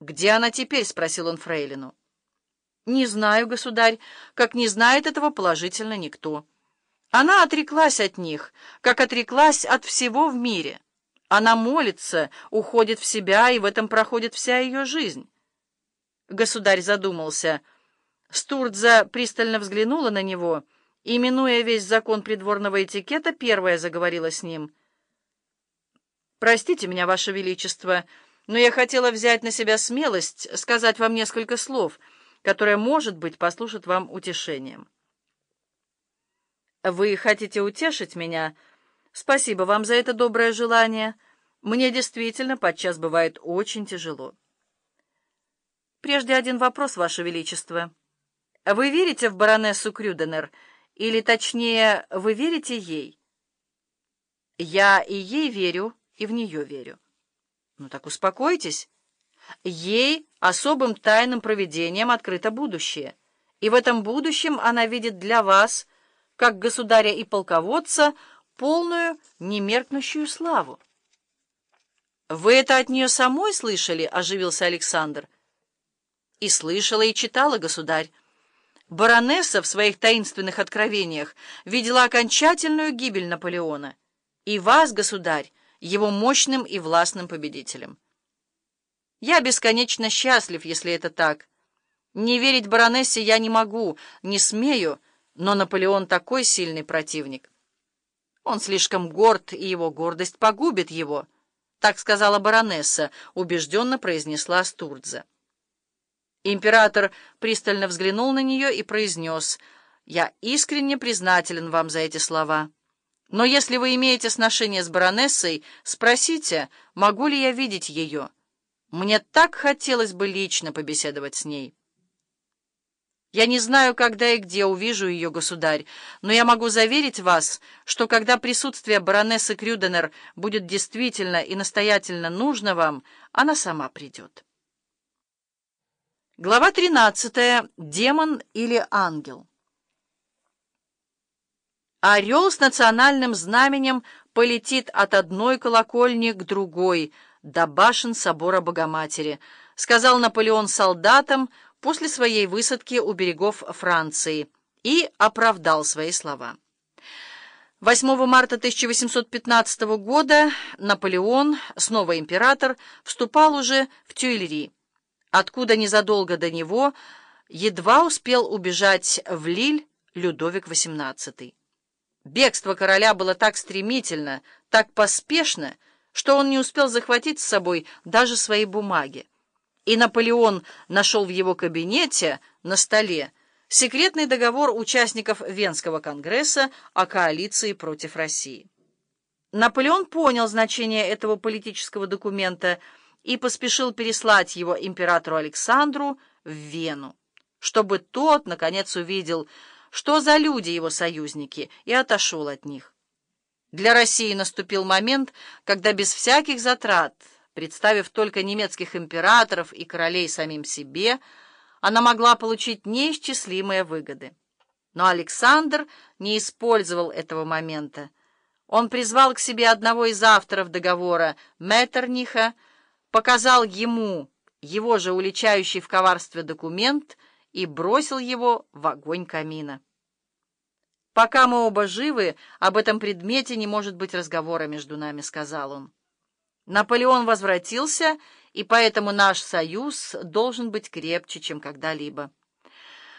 «Где она теперь?» — спросил он Фрейлину. «Не знаю, государь, как не знает этого положительно никто. Она отреклась от них, как отреклась от всего в мире. Она молится, уходит в себя, и в этом проходит вся ее жизнь». Государь задумался. Стурдза пристально взглянула на него и, минуя весь закон придворного этикета, первая заговорила с ним. «Простите меня, Ваше Величество», но я хотела взять на себя смелость сказать вам несколько слов, которые, может быть, послужат вам утешением. Вы хотите утешить меня? Спасибо вам за это доброе желание. Мне действительно подчас бывает очень тяжело. Прежде один вопрос, Ваше Величество. Вы верите в баронессу Крюденер, или, точнее, вы верите ей? Я и ей верю, и в нее верю. Ну так успокойтесь. Ей особым тайным провидением открыто будущее. И в этом будущем она видит для вас, как государя и полководца, полную немеркнущую славу. «Вы это от нее самой слышали?» — оживился Александр. «И слышала, и читала, государь. Баронесса в своих таинственных откровениях видела окончательную гибель Наполеона. И вас, государь, его мощным и властным победителем. Я бесконечно счастлив, если это так. Не верить баронессе я не могу, не смею, но Наполеон такой сильный противник. Он слишком горд, и его гордость погубит его, так сказала баронесса, убежденно произнесла Стурдза. Император пристально взглянул на нее и произнес, «Я искренне признателен вам за эти слова». Но если вы имеете сношение с баронессой, спросите, могу ли я видеть ее. Мне так хотелось бы лично побеседовать с ней. Я не знаю, когда и где увижу ее, государь, но я могу заверить вас, что когда присутствие баронессы Крюденер будет действительно и настоятельно нужно вам, она сама придет. Глава 13. Демон или ангел? Орел с национальным знаменем полетит от одной колокольни к другой, до башен собора Богоматери, сказал Наполеон солдатам после своей высадки у берегов Франции и оправдал свои слова. 8 марта 1815 года Наполеон, снова император, вступал уже в Тюильри, откуда незадолго до него едва успел убежать в Лиль Людовик XVIII. Бегство короля было так стремительно, так поспешно, что он не успел захватить с собой даже свои бумаги. И Наполеон нашел в его кабинете на столе секретный договор участников Венского конгресса о коалиции против России. Наполеон понял значение этого политического документа и поспешил переслать его императору Александру в Вену, чтобы тот, наконец, увидел, что за люди его союзники, и отошел от них. Для России наступил момент, когда без всяких затрат, представив только немецких императоров и королей самим себе, она могла получить неисчислимые выгоды. Но Александр не использовал этого момента. Он призвал к себе одного из авторов договора, Меттерниха, показал ему его же уличающий в коварстве документ и бросил его в огонь камина. «Пока мы оба живы, об этом предмете не может быть разговора между нами», — сказал он. «Наполеон возвратился, и поэтому наш союз должен быть крепче, чем когда-либо».